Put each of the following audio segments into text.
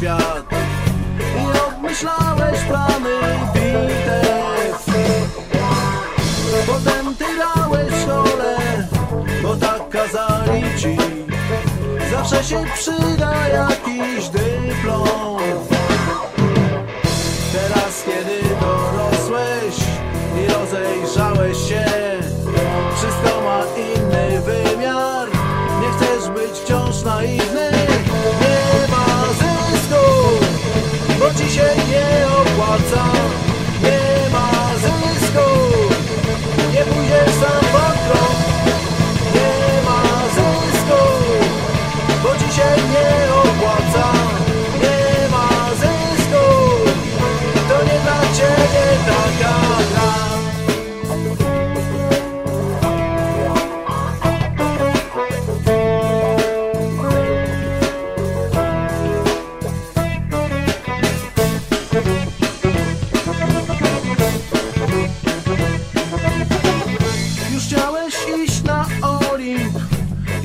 świat. I obmyślałeś plany bitew Potem ty grałeś w szkole, bo tak kazali ci. Zawsze się przyda jakiś dyplom. Teraz kiedy dorosłeś i rozejrzałeś się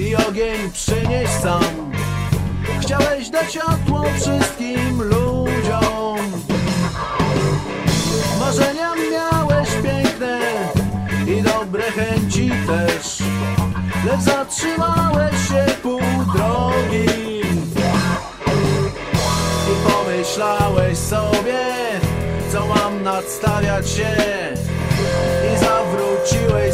i ogień przynieść sam. Chciałeś dać światło wszystkim ludziom. Marzenia miałeś piękne i dobre chęci też Lecz zatrzymałeś się pół drogi. I pomyślałeś sobie, co mam nadstawiać się I zawróciłeś